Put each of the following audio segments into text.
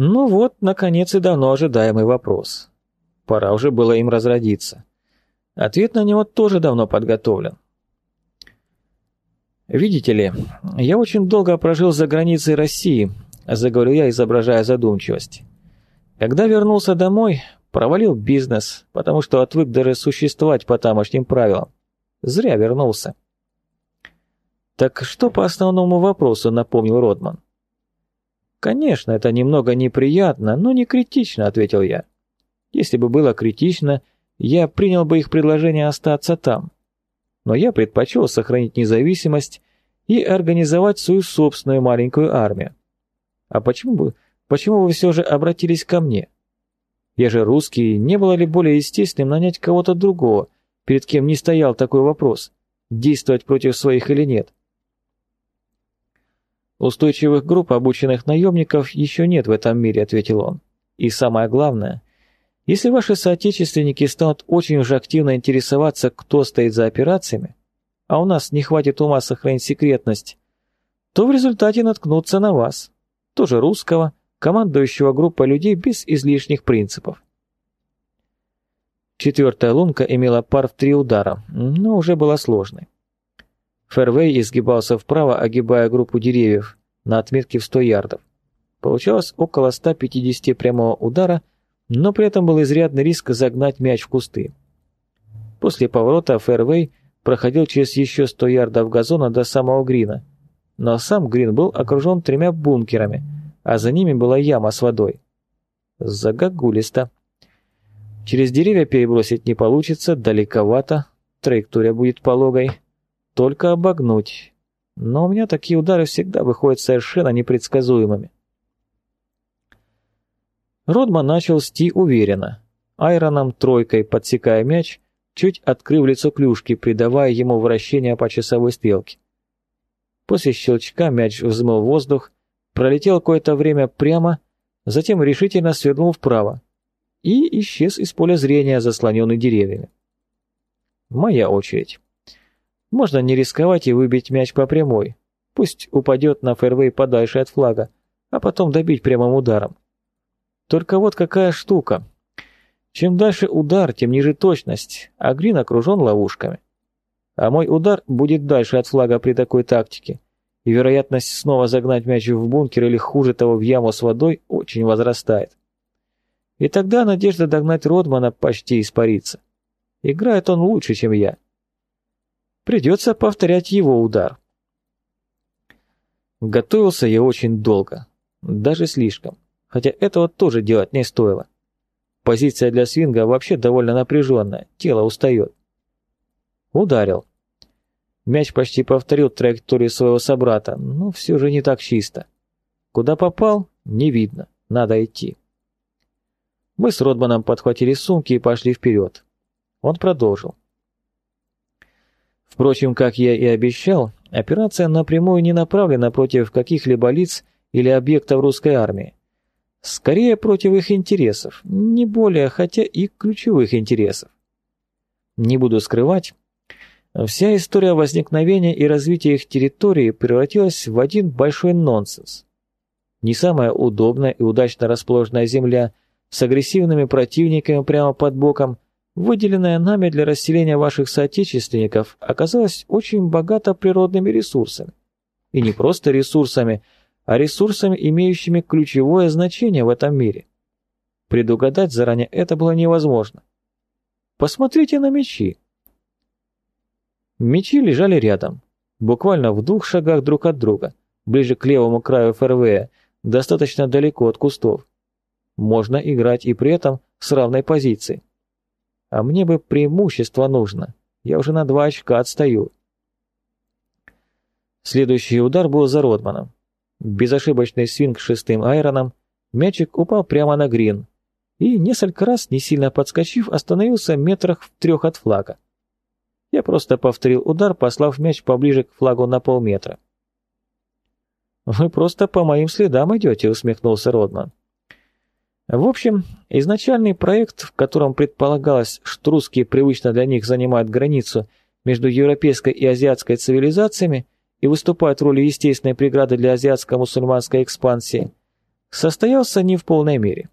Ну вот, наконец и давно ожидаемый вопрос. Пора уже было им разродиться. Ответ на него тоже давно подготовлен. «Видите ли, я очень долго прожил за границей России», – заговорил я, изображая задумчивость. «Когда вернулся домой, провалил бизнес, потому что отвык даже существовать по тамошним правилам. Зря вернулся». «Так что по основному вопросу?» – напомнил Родман. «Конечно, это немного неприятно, но не критично», – ответил я. «Если бы было критично, я принял бы их предложение остаться там. Но я предпочел сохранить независимость и организовать свою собственную маленькую армию. А почему бы, почему вы все же обратились ко мне? Я же русский, не было ли более естественным нанять кого-то другого, перед кем не стоял такой вопрос, действовать против своих или нет?» «Устойчивых групп обученных наемников еще нет в этом мире», — ответил он. «И самое главное, если ваши соотечественники станут очень уж активно интересоваться, кто стоит за операциями, а у нас не хватит ума сохранить секретность, то в результате наткнутся на вас, тоже русского, командующего группой людей без излишних принципов. Четвертая лунка имела пар в три удара, но уже была сложной. Фэрвей изгибался вправо, огибая группу деревьев на отметке в 100 ярдов. Получалось около 150 прямого удара, но при этом был изрядный риск загнать мяч в кусты. После поворота Фэрвей проходил через еще 100 ярдов газона до самого грина, но сам грин был окружен тремя бункерами, а за ними была яма с водой. Загогулисто. Через деревья перебросить не получится, далековато, траектория будет пологой. Только обогнуть. Но у меня такие удары всегда выходят совершенно непредсказуемыми. Родман начал сти уверенно, айроном тройкой подсекая мяч, чуть открыв лицо клюшки, придавая ему вращение по часовой стрелке. После щелчка мяч взмыл воздух, пролетел какое-то время прямо, затем решительно свернул вправо и исчез из поля зрения, заслоненный деревьями. Моя очередь. Можно не рисковать и выбить мяч по прямой. Пусть упадет на фэрвей подальше от флага, а потом добить прямым ударом. Только вот какая штука. Чем дальше удар, тем ниже точность, а грин окружен ловушками. А мой удар будет дальше от флага при такой тактике, и вероятность снова загнать мяч в бункер или хуже того в яму с водой очень возрастает. И тогда надежда догнать Родмана почти испарится. Играет он лучше, чем я. Придется повторять его удар. Готовился я очень долго, даже слишком, хотя этого тоже делать не стоило. Позиция для свинга вообще довольно напряженная, тело устает. Ударил. Мяч почти повторил траекторию своего собрата, но все же не так чисто. Куда попал, не видно, надо идти. Мы с Родманом подхватили сумки и пошли вперед. Он продолжил. Впрочем, как я и обещал, операция напрямую не направлена против каких-либо лиц или объектов русской армии. Скорее против их интересов, не более, хотя и ключевых интересов. Не буду скрывать, вся история возникновения и развития их территории превратилась в один большой нонсенс. Не самая удобная и удачно расположенная земля с агрессивными противниками прямо под боком – выделенная нами для расселения ваших соотечественников, оказалась очень богата природными ресурсами. И не просто ресурсами, а ресурсами, имеющими ключевое значение в этом мире. Предугадать заранее это было невозможно. Посмотрите на мечи. Мечи лежали рядом, буквально в двух шагах друг от друга, ближе к левому краю ФРВ, достаточно далеко от кустов. Можно играть и при этом с равной позиции. А мне бы преимущество нужно. Я уже на два очка отстаю. Следующий удар был за Родманом. Безошибочный свинг шестым айроном, мячик упал прямо на грин и, несколько раз, не сильно подскочив, остановился метрах в трех от флага. Я просто повторил удар, послав мяч поближе к флагу на полметра. «Вы просто по моим следам идете», — усмехнулся Родман. В общем, изначальный проект, в котором предполагалось, что русские привычно для них занимают границу между европейской и азиатской цивилизациями и выступают в роли естественной преграды для азиатско-мусульманской экспансии, состоялся не в полной мере.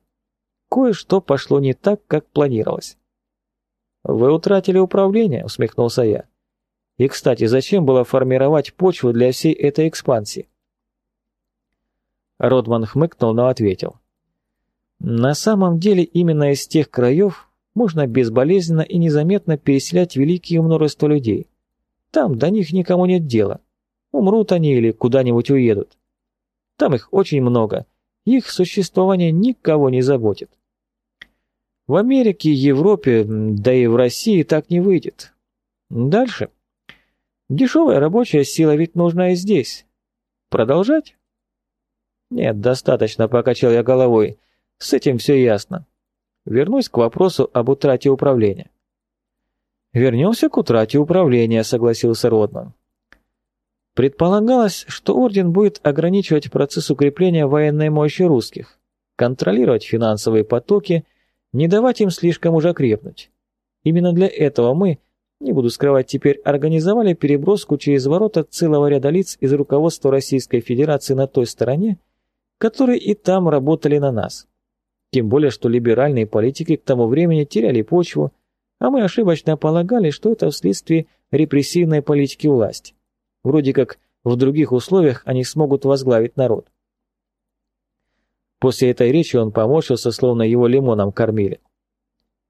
Кое-что пошло не так, как планировалось. «Вы утратили управление», — усмехнулся я. «И, кстати, зачем было формировать почву для всей этой экспансии?» Родман хмыкнул, но ответил. «На самом деле именно из тех краев можно безболезненно и незаметно переселять великие множество людей. Там до них никому нет дела. Умрут они или куда-нибудь уедут. Там их очень много. Их существование никого не заботит. В Америке, Европе, да и в России так не выйдет. Дальше. Дешевая рабочая сила ведь нужна и здесь. Продолжать? Нет, достаточно, покачал я головой. С этим все ясно. Вернусь к вопросу об утрате управления. Вернемся к утрате управления, согласился Родман. Предполагалось, что Орден будет ограничивать процесс укрепления военной мощи русских, контролировать финансовые потоки, не давать им слишком уже крепнуть. Именно для этого мы, не буду скрывать теперь, организовали переброску через ворота целого ряда лиц из руководства Российской Федерации на той стороне, которые и там работали на нас. Тем более, что либеральные политики к тому времени теряли почву, а мы ошибочно полагали, что это вследствие репрессивной политики власти. Вроде как в других условиях они смогут возглавить народ. После этой речи он поморщился, словно его лимоном кормили.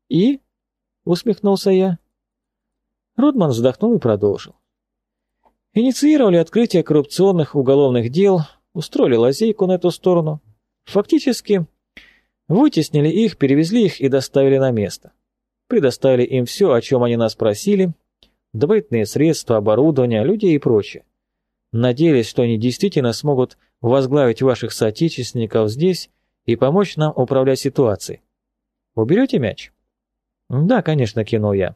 «И?» — усмехнулся я. Родман вздохнул и продолжил. Инициировали открытие коррупционных уголовных дел, устроили лазейку на эту сторону. Фактически, вытеснили их, перевезли их и доставили на место. Предоставили им все, о чем они нас просили, дополнительные средства, оборудование, людей и прочее. Надеялись, что они действительно смогут возглавить ваших соотечественников здесь и помочь нам управлять ситуацией. Уберете мяч? Да, конечно, кинул я.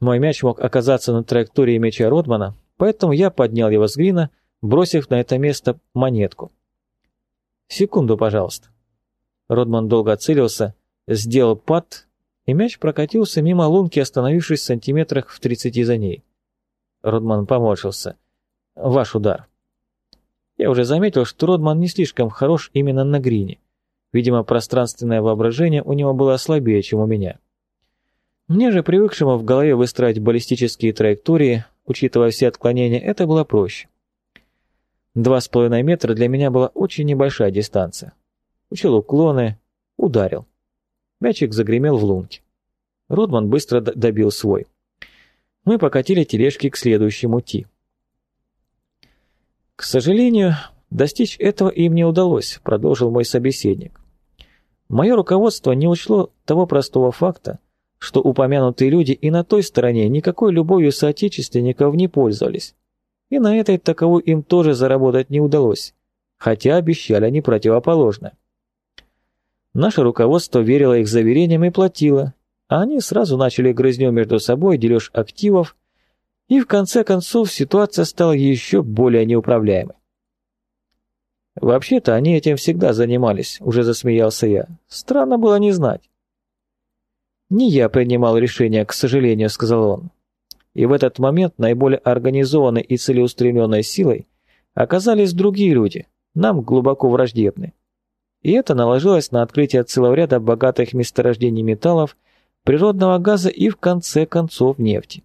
Мой мяч мог оказаться на траектории мяча Ротмана, поэтому я поднял его с грина, бросив на это место монетку. Секунду, пожалуйста. Родман долго целился, сделал пад и мяч прокатился мимо лунки, остановившись в сантиметрах в тридцати за ней. Родман поморщился. «Ваш удар». Я уже заметил, что Родман не слишком хорош именно на грине. Видимо, пространственное воображение у него было слабее, чем у меня. Мне же, привыкшему в голове выстраивать баллистические траектории, учитывая все отклонения, это было проще. Два с половиной метра для меня была очень небольшая дистанция. Учил уклоны, ударил. Мячик загремел в лунке. Родман быстро добил свой. Мы покатили тележки к следующему Ти. К сожалению, достичь этого им не удалось, продолжил мой собеседник. Мое руководство не учло того простого факта, что упомянутые люди и на той стороне никакой любовью соотечественников не пользовались. И на этой таковой им тоже заработать не удалось, хотя обещали они противоположное. Наше руководство верило их заверениям и платило, а они сразу начали грызню между собой, дележ активов, и в конце концов ситуация стала еще более неуправляемой. «Вообще-то они этим всегда занимались», — уже засмеялся я. «Странно было не знать». «Не я принимал решение, к сожалению», — сказал он. И в этот момент наиболее организованной и целеустремленной силой оказались другие люди, нам глубоко враждебны и это наложилось на открытие целого ряда богатых месторождений металлов, природного газа и, в конце концов, нефти.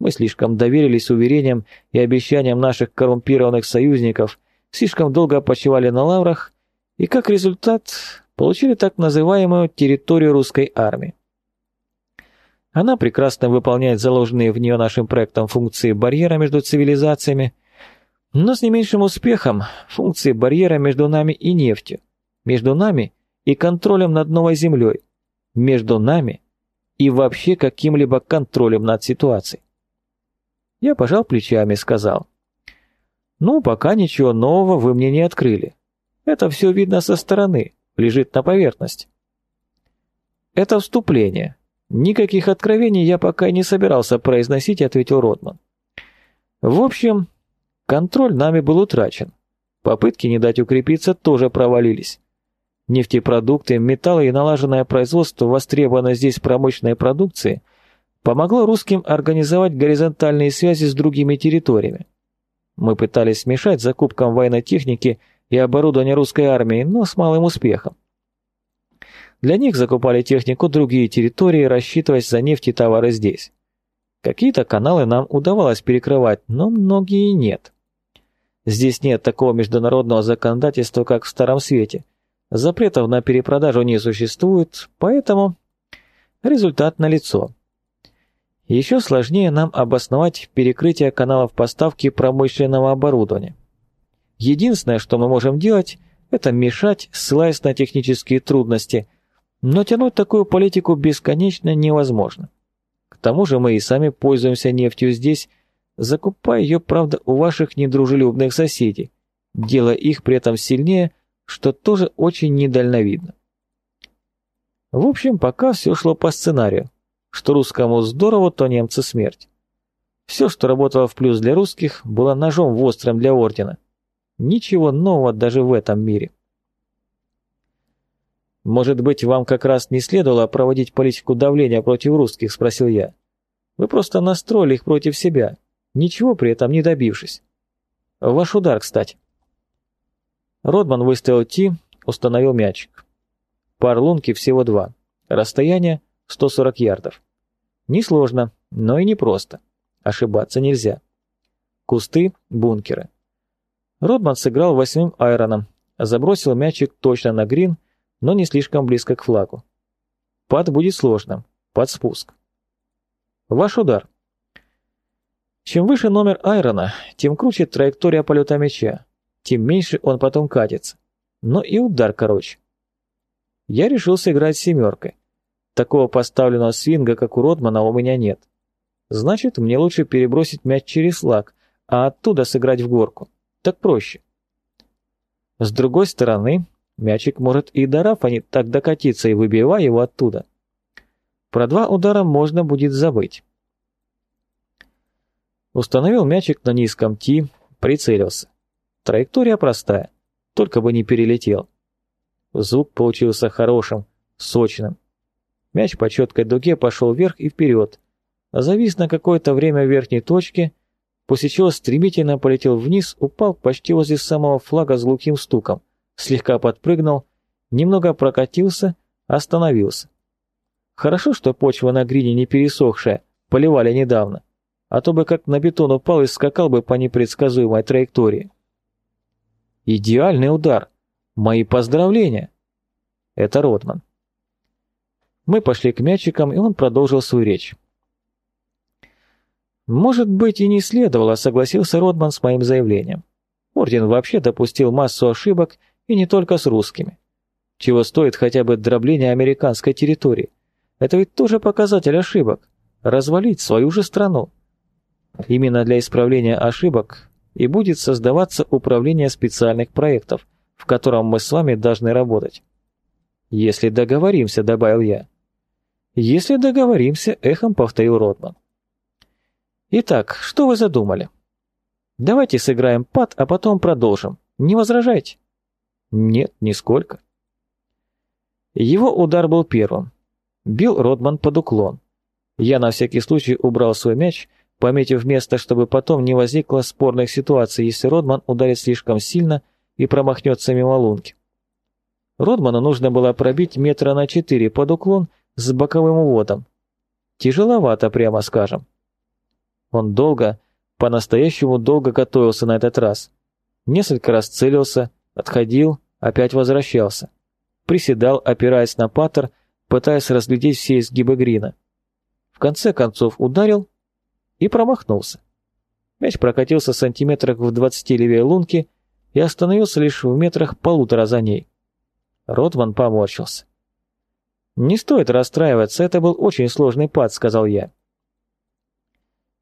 Мы слишком доверились уверениям и обещаниям наших коррумпированных союзников, слишком долго почивали на лаврах и, как результат, получили так называемую территорию русской армии. Она прекрасно выполняет заложенные в нее нашим проектом функции барьера между цивилизациями, но с не меньшим успехом функции барьера между нами и нефтью, между нами и контролем над новой землей, между нами и вообще каким-либо контролем над ситуацией. Я пожал плечами и сказал, «Ну, пока ничего нового вы мне не открыли. Это все видно со стороны, лежит на поверхности». «Это вступление. Никаких откровений я пока не собирался произносить», — ответил Ротман. «В общем, контроль нами был утрачен. Попытки не дать укрепиться тоже провалились. Нефтепродукты, металлы и налаженное производство востребованной здесь промышленной продукции помогло русским организовать горизонтальные связи с другими территориями. Мы пытались смешать закупкам военной техники и оборудование русской армии, но с малым успехом. Для них закупали технику другие территории, рассчитываясь за нефть и товары здесь. Какие-то каналы нам удавалось перекрывать, но многие нет. Здесь нет такого международного законодательства, как в Старом Свете. Запретов на перепродажу не существует, поэтому результат налицо. Еще сложнее нам обосновать перекрытие каналов поставки промышленного оборудования. Единственное, что мы можем делать, это мешать, ссылаясь на технические трудности, но тянуть такую политику бесконечно невозможно. К тому же мы и сами пользуемся нефтью здесь, закупая ее, правда, у ваших недружелюбных соседей, делая их при этом сильнее, что тоже очень недальновидно. В общем, пока все шло по сценарию. Что русскому здорово, то немцы смерть. Все, что работало в плюс для русских, было ножом в остром для ордена. Ничего нового даже в этом мире. «Может быть, вам как раз не следовало проводить политику давления против русских?» – спросил я. «Вы просто настроили их против себя, ничего при этом не добившись. Ваш удар, кстати». Родман выставил Ти, установил мячик. Пар лунки всего два. Расстояние 140 ярдов. Несложно, но и непросто. Ошибаться нельзя. Кусты, бункеры. Родман сыграл восьмым айроном, забросил мячик точно на грин, но не слишком близко к флагу. Пад будет сложным. Под спуск. Ваш удар. Чем выше номер айрона, тем круче траектория полета мяча, тем меньше он потом катится. Но и удар короче. Я решил сыграть семеркой. Такого поставленного свинга, как у Ротмана, у меня нет. Значит, мне лучше перебросить мяч через флаг, а оттуда сыграть в горку. Так проще. С другой стороны, мячик может и до не так докатиться и выбивая его оттуда. Про два удара можно будет забыть. Установил мячик на низком ти, прицелился. Траектория простая, только бы не перелетел. Звук получился хорошим, сочным. Мяч по четкой дуге пошел вверх и вперед, завис на какое-то время в верхней точке, после чего стремительно полетел вниз, упал почти возле самого флага с глухим стуком, слегка подпрыгнул, немного прокатился, остановился. Хорошо, что почва на грине не пересохшая, поливали недавно, а то бы как на бетон упал и скакал бы по непредсказуемой траектории. Идеальный удар. Мои поздравления. Это Ротман. Мы пошли к мячикам, и он продолжил свою речь. Может быть, и не следовало, согласился Ротман с моим заявлением. Орден вообще допустил массу ошибок, и не только с русскими. Чего стоит хотя бы дробление американской территории? Это ведь тоже показатель ошибок. Развалить свою же страну. Именно для исправления ошибок и будет создаваться управление специальных проектов, в котором мы с вами должны работать. Если договоримся, добавил я. «Если договоримся», — эхом повторил Ротман. «Итак, что вы задумали?» «Давайте сыграем пад, а потом продолжим. Не возражайте?» «Нет, нисколько». Его удар был первым. Бил Ротман под уклон. Я на всякий случай убрал свой мяч, пометив место, чтобы потом не возникло спорных ситуаций, если Родман ударит слишком сильно и промахнется мимо лунки. Родману нужно было пробить метра на четыре под уклон с боковым уводом. Тяжеловато, прямо скажем. Он долго, по-настоящему долго готовился на этот раз. Несколько раз целился, отходил, опять возвращался. Приседал, опираясь на паттер, пытаясь разглядеть все изгибы грина. В конце концов ударил и промахнулся. Мяч прокатился сантиметрах в двадцати левее лунки и остановился лишь в метрах полутора за ней. Ротман поморщился. «Не стоит расстраиваться, это был очень сложный пад», — сказал я.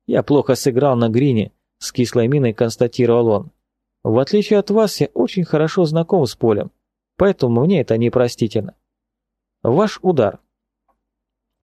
«Я плохо сыграл на грине», — с кислой миной констатировал он. «В отличие от вас, я очень хорошо знаком с полем, поэтому мне это непростительно. Ваш удар».